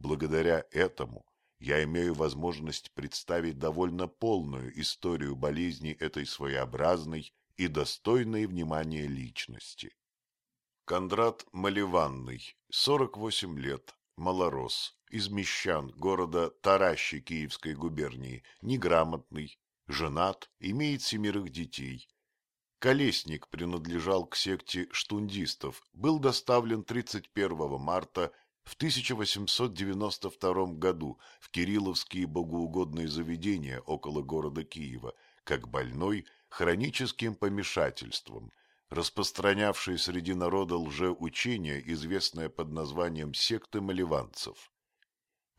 Благодаря этому я имею возможность представить довольно полную историю болезни этой своеобразной и достойной внимания личности. Кондрат Маливанный, 48 лет, малорос, из мещан города Таращи Киевской губернии, неграмотный, женат, имеет семерых детей. Колесник принадлежал к секте штундистов, был доставлен 31 марта в 1892 году в Кирилловские богоугодные заведения около города Киева, как больной хроническим помешательством, распространявший среди народа лжеучение, известное под названием секты маливанцев.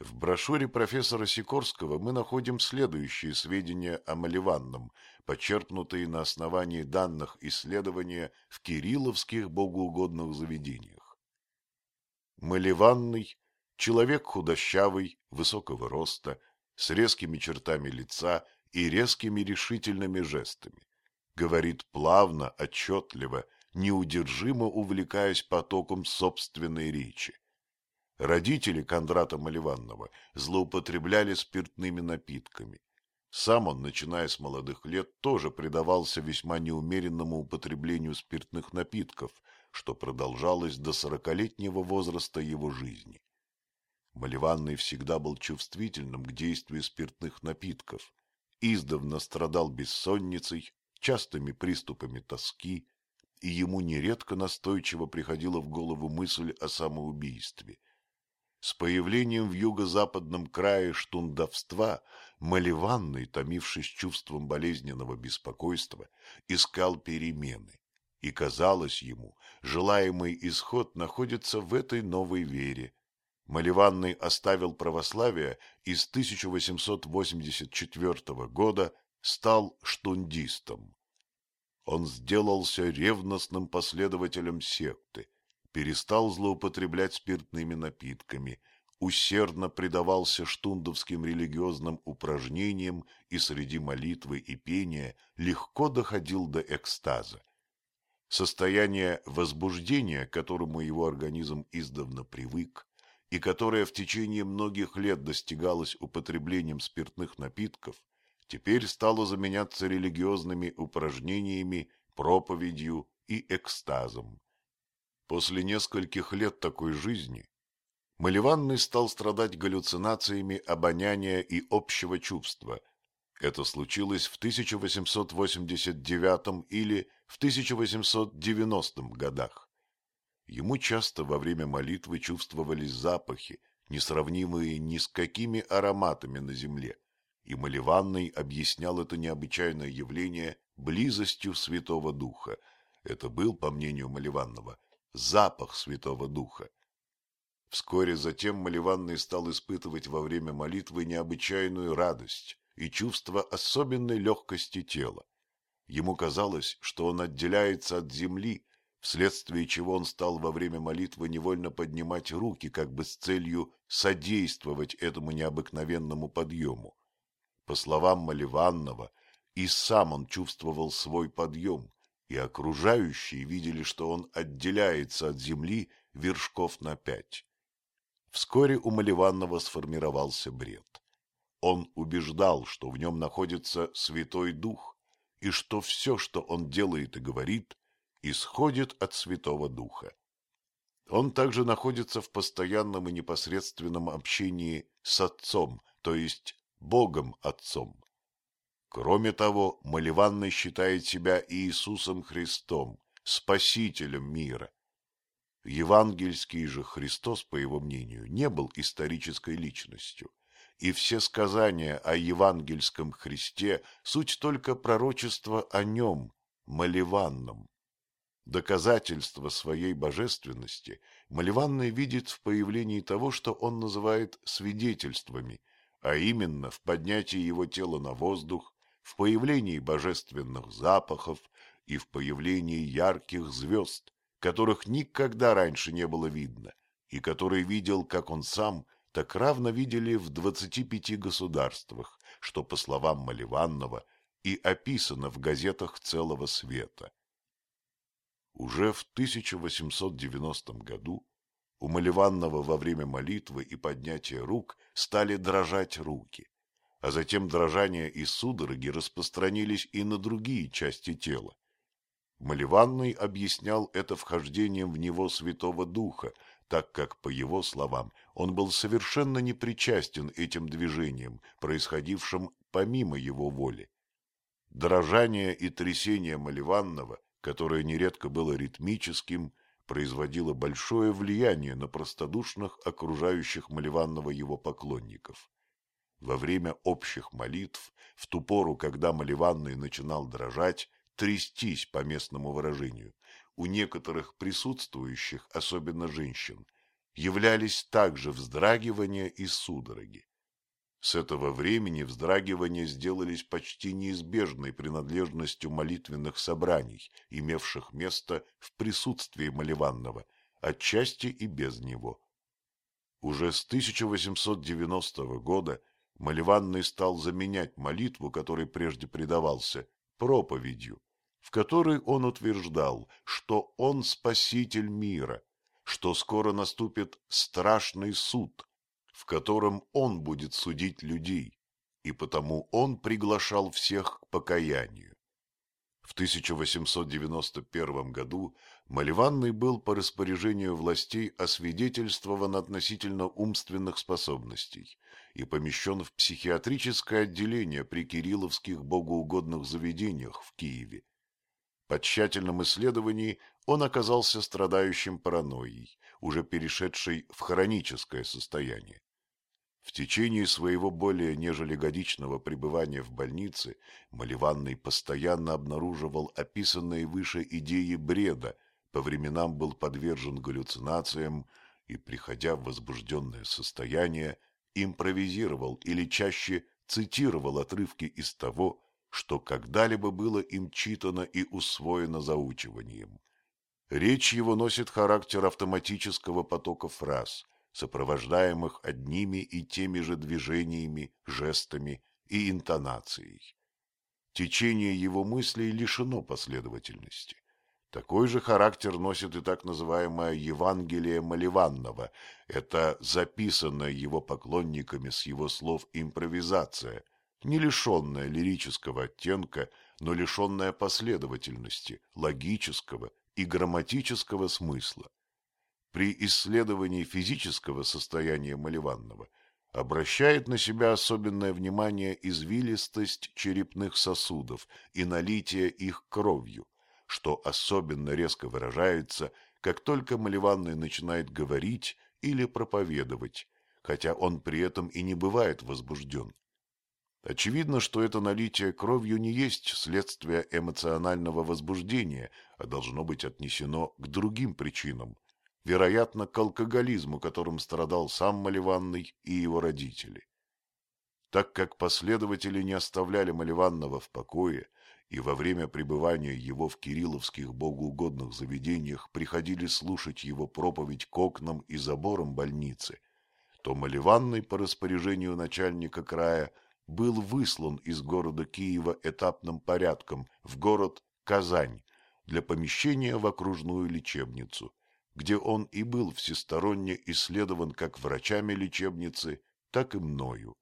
В брошюре профессора Сикорского мы находим следующие сведения о Маливанном, почерпнутые на основании данных исследования в кирилловских богоугодных заведениях. Маливанный – человек худощавый, высокого роста, с резкими чертами лица и резкими решительными жестами. Говорит плавно, отчетливо, неудержимо увлекаясь потоком собственной речи. Родители Кондрата Маливанного злоупотребляли спиртными напитками. Сам он, начиная с молодых лет, тоже предавался весьма неумеренному употреблению спиртных напитков, что продолжалось до сорокалетнего возраста его жизни. Маливанный всегда был чувствительным к действию спиртных напитков, издавна страдал бессонницей, частыми приступами тоски, и ему нередко настойчиво приходила в голову мысль о самоубийстве – с появлением в юго-западном крае штундовства Маливанный, томившись чувством болезненного беспокойства, искал перемены. И казалось ему, желаемый исход находится в этой новой вере. Маливанный оставил православие и с 1884 года стал штундистом. Он сделался ревностным последователем секты, перестал злоупотреблять спиртными напитками, усердно предавался штундовским религиозным упражнениям и среди молитвы и пения легко доходил до экстаза. Состояние возбуждения, к которому его организм издавна привык, и которое в течение многих лет достигалось употреблением спиртных напитков, теперь стало заменяться религиозными упражнениями, проповедью и экстазом. После нескольких лет такой жизни Маливанный стал страдать галлюцинациями обоняния и общего чувства. Это случилось в 1889 или в 1890 годах. Ему часто во время молитвы чувствовались запахи, несравнимые ни с какими ароматами на земле, и Маливанный объяснял это необычайное явление близостью Святого Духа. Это был, по мнению Маливанного, запах Святого Духа. Вскоре затем Маливанный стал испытывать во время молитвы необычайную радость и чувство особенной легкости тела. Ему казалось, что он отделяется от земли, вследствие чего он стал во время молитвы невольно поднимать руки, как бы с целью содействовать этому необыкновенному подъему. По словам Маливанного, и сам он чувствовал свой подъем, и окружающие видели, что он отделяется от земли вершков на пять. Вскоре у Маливанного сформировался бред. Он убеждал, что в нем находится Святой Дух, и что все, что он делает и говорит, исходит от Святого Духа. Он также находится в постоянном и непосредственном общении с Отцом, то есть Богом Отцом. Кроме того, Маливанный считает себя Иисусом Христом, Спасителем мира. Евангельский же Христос, по его мнению, не был исторической личностью, и все сказания о евангельском Христе – суть только пророчества о нем, Маливанном. Доказательство своей божественности Маливанный видит в появлении того, что он называет свидетельствами, а именно в поднятии его тела на воздух, в появлении божественных запахов и в появлении ярких звезд, которых никогда раньше не было видно, и которые видел как он сам, так равно видели в 25 государствах, что, по словам Маливанного, и описано в газетах целого света. Уже в 1890 году У Маливанного во время молитвы и поднятия рук стали дрожать руки, а затем дрожание и судороги распространились и на другие части тела. Маливанный объяснял это вхождением в него Святого Духа, так как, по его словам, он был совершенно непричастен этим движениям, происходившим помимо его воли. Дрожание и трясение Маливанного, которое нередко было ритмическим, производило большое влияние на простодушных окружающих Маливанного его поклонников. Во время общих молитв, в ту пору, когда Маливанный начинал дрожать, трястись по местному выражению, у некоторых присутствующих, особенно женщин, являлись также вздрагивания и судороги. С этого времени вздрагивания сделались почти неизбежной принадлежностью молитвенных собраний, имевших место в присутствии Маливанного, отчасти и без него. Уже с 1890 года Маливанный стал заменять молитву, которой прежде предавался, проповедью, в которой он утверждал, что он спаситель мира, что скоро наступит страшный суд, в котором он будет судить людей, и потому он приглашал всех к покаянию. В 1891 году Маливанный был по распоряжению властей освидетельствован относительно умственных способностей и помещен в психиатрическое отделение при Кирилловских богоугодных заведениях в Киеве. По тщательном исследовании он оказался страдающим паранойей, уже перешедшей в хроническое состояние. В течение своего более нежели годичного пребывания в больнице Маливанный постоянно обнаруживал описанные выше идеи бреда, по временам был подвержен галлюцинациям и, приходя в возбужденное состояние, импровизировал или чаще цитировал отрывки из того, что когда-либо было им читано и усвоено заучиванием. Речь его носит характер автоматического потока фраз, сопровождаемых одними и теми же движениями, жестами и интонацией. Течение его мыслей лишено последовательности. Такой же характер носит и так называемое Евангелие Маливанного. Это записанная его поклонниками с его слов импровизация, не лишенная лирического оттенка, но лишенная последовательности, логического и грамматического смысла при исследовании физического состояния Маливанного обращает на себя особенное внимание извилистость черепных сосудов и налитие их кровью, что особенно резко выражается, как только Маливанный начинает говорить или проповедовать, хотя он при этом и не бывает возбужден. Очевидно, что это налитие кровью не есть следствие эмоционального возбуждения, а должно быть отнесено к другим причинам, вероятно, к алкоголизму, которым страдал сам Маливанный и его родители. Так как последователи не оставляли Маливанного в покое и во время пребывания его в кирилловских богоугодных заведениях приходили слушать его проповедь к окнам и заборам больницы, то Маливанный по распоряжению начальника края был выслан из города Киева этапным порядком в город Казань для помещения в окружную лечебницу – где он и был всесторонне исследован как врачами лечебницы, так и мною.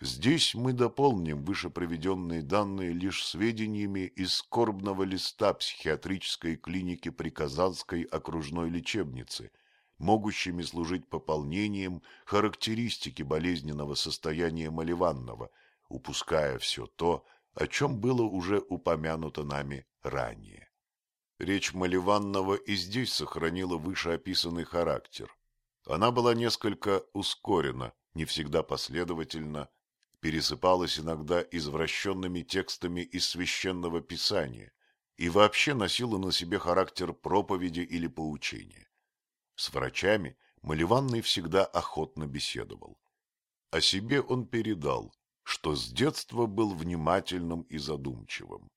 Здесь мы дополним выше приведенные данные лишь сведениями из скорбного листа психиатрической клиники при Казанской окружной лечебнице, могущими служить пополнением характеристики болезненного состояния Маливанного, упуская все то, о чем было уже упомянуто нами ранее. Речь Маливанного и здесь сохранила вышеописанный характер. Она была несколько ускорена, не всегда последовательно, пересыпалась иногда извращенными текстами из священного писания и вообще носила на себе характер проповеди или поучения. С врачами Маливанный всегда охотно беседовал. О себе он передал, что с детства был внимательным и задумчивым.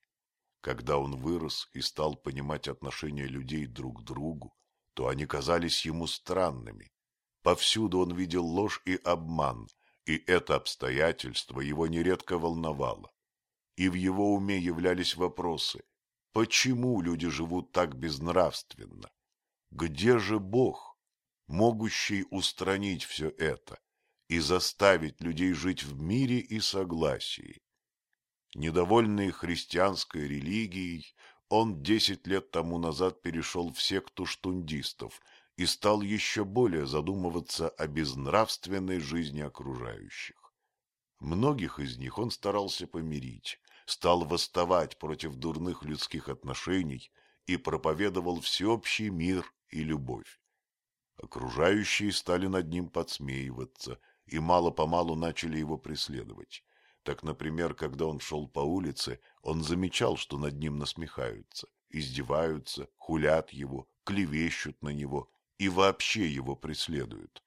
Когда он вырос и стал понимать отношения людей друг к другу, то они казались ему странными. Повсюду он видел ложь и обман, и это обстоятельство его нередко волновало. И в его уме являлись вопросы, почему люди живут так безнравственно? Где же Бог? могущий устранить все это и заставить людей жить в мире и согласии. Недовольный христианской религией, он десять лет тому назад перешел в секту штундистов и стал еще более задумываться о безнравственной жизни окружающих. Многих из них он старался помирить, стал восставать против дурных людских отношений и проповедовал всеобщий мир и любовь. Окружающие стали над ним подсмеиваться и мало-помалу начали его преследовать. Так, например, когда он шел по улице, он замечал, что над ним насмехаются, издеваются, хулят его, клевещут на него и вообще его преследуют.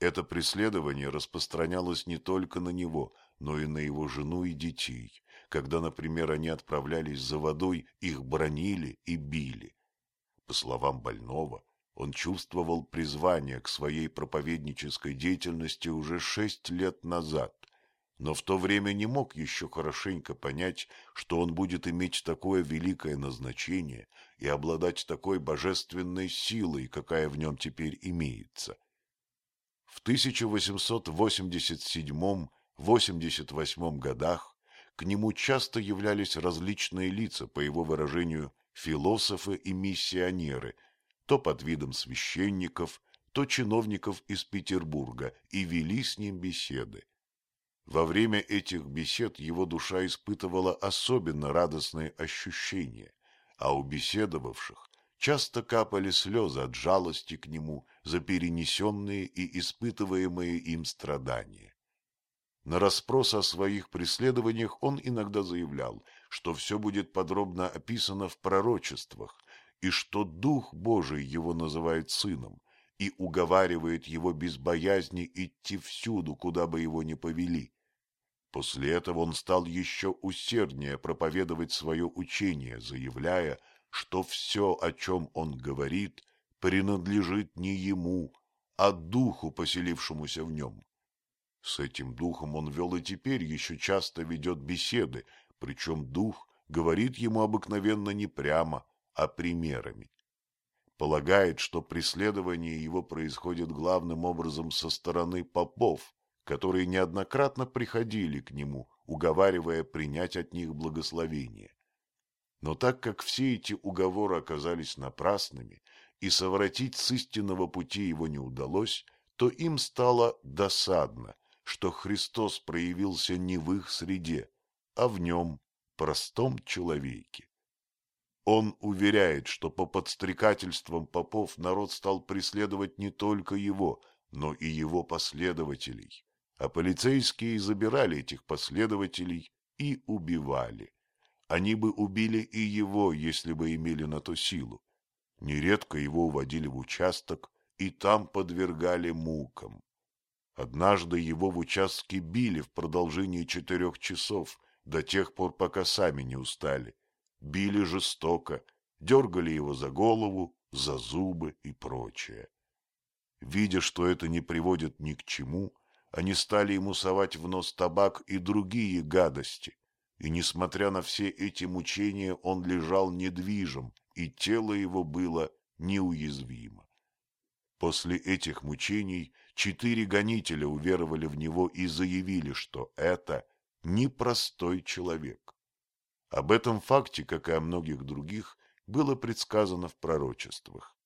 Это преследование распространялось не только на него, но и на его жену и детей. Когда, например, они отправлялись за водой, их бронили и били. По словам больного, он чувствовал призвание к своей проповеднической деятельности уже шесть лет назад, но в то время не мог еще хорошенько понять, что он будет иметь такое великое назначение и обладать такой божественной силой, какая в нем теперь имеется. В 1887-88 годах к нему часто являлись различные лица, по его выражению, философы и миссионеры, то под видом священников, то чиновников из Петербурга, и вели с ним беседы. Во время этих бесед его душа испытывала особенно радостные ощущения, а у беседовавших часто капали слезы от жалости к нему за перенесенные и испытываемые им страдания. На расспрос о своих преследованиях он иногда заявлял, что все будет подробно описано в пророчествах, и что Дух Божий его называет сыном, и уговаривает его без боязни идти всюду, куда бы его ни повели. После этого он стал еще усерднее проповедовать свое учение, заявляя, что все, о чем он говорит, принадлежит не ему, а духу, поселившемуся в нем. С этим духом он вел и теперь еще часто ведет беседы, причем дух говорит ему обыкновенно не прямо, а примерами. Полагает, что преследование его происходит главным образом со стороны попов, которые неоднократно приходили к нему, уговаривая принять от них благословение. Но так как все эти уговоры оказались напрасными, и совратить с истинного пути его не удалось, то им стало досадно, что Христос проявился не в их среде, а в нем, простом человеке. Он уверяет, что по подстрекательствам попов народ стал преследовать не только его, но и его последователей, а полицейские забирали этих последователей и убивали. Они бы убили и его, если бы имели на то силу. Нередко его уводили в участок и там подвергали мукам. Однажды его в участке били в продолжении четырех часов, до тех пор, пока сами не устали. Били жестоко, дергали его за голову, за зубы и прочее. Видя, что это не приводит ни к чему, они стали ему совать в нос табак и другие гадости, и, несмотря на все эти мучения, он лежал недвижим, и тело его было неуязвимо. После этих мучений четыре гонителя уверовали в него и заявили, что это непростой человек. Об этом факте, как и о многих других, было предсказано в пророчествах.